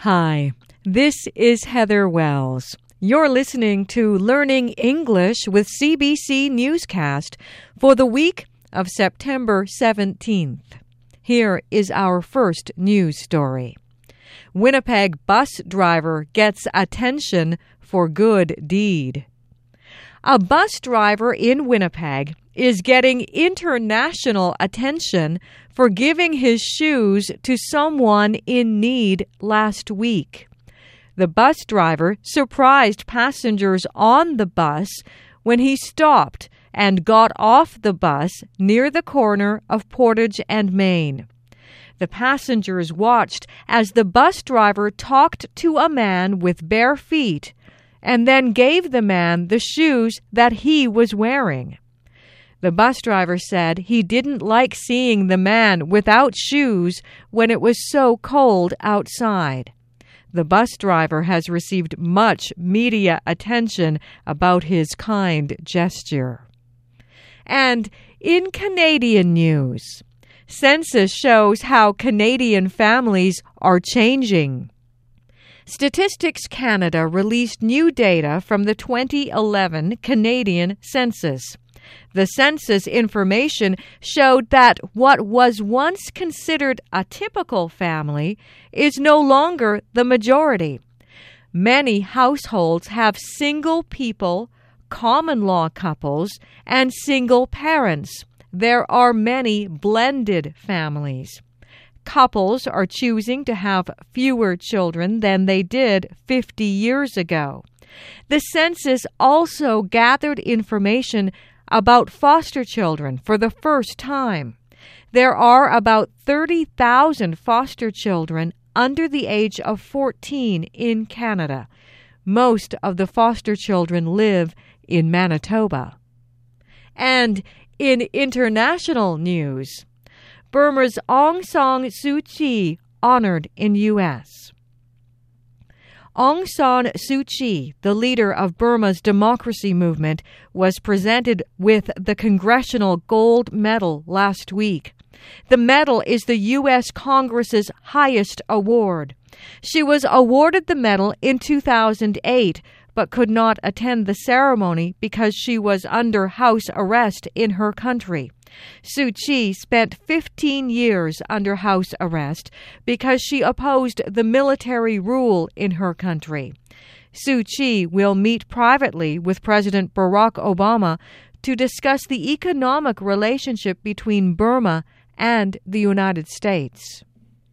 Hi, this is Heather Wells. You're listening to Learning English with CBC Newscast for the week of September 17th. Here is our first news story. Winnipeg bus driver gets attention for good deed. A bus driver in Winnipeg is getting international attention for giving his shoes to someone in need last week. The bus driver surprised passengers on the bus when he stopped and got off the bus near the corner of Portage and Main. The passengers watched as the bus driver talked to a man with bare feet and then gave the man the shoes that he was wearing. The bus driver said he didn't like seeing the man without shoes when it was so cold outside. The bus driver has received much media attention about his kind gesture. And in Canadian news, census shows how Canadian families are changing. Statistics Canada released new data from the 2011 Canadian census. The census information showed that what was once considered a typical family is no longer the majority. Many households have single people, common law couples, and single parents. There are many blended families couples are choosing to have fewer children than they did 50 years ago. The census also gathered information about foster children for the first time. There are about 30,000 foster children under the age of 14 in Canada. Most of the foster children live in Manitoba. And in international news, Burma's Aung San Suu Kyi honored in U.S. Aung San Suu Kyi, the leader of Burma's democracy movement, was presented with the Congressional Gold Medal last week. The medal is the U.S. Congress's highest award. She was awarded the medal in 2008 but could not attend the ceremony because she was under house arrest in her country. Suu Kyi spent 15 years under house arrest because she opposed the military rule in her country. Suu Kyi will meet privately with President Barack Obama to discuss the economic relationship between Burma and the United States.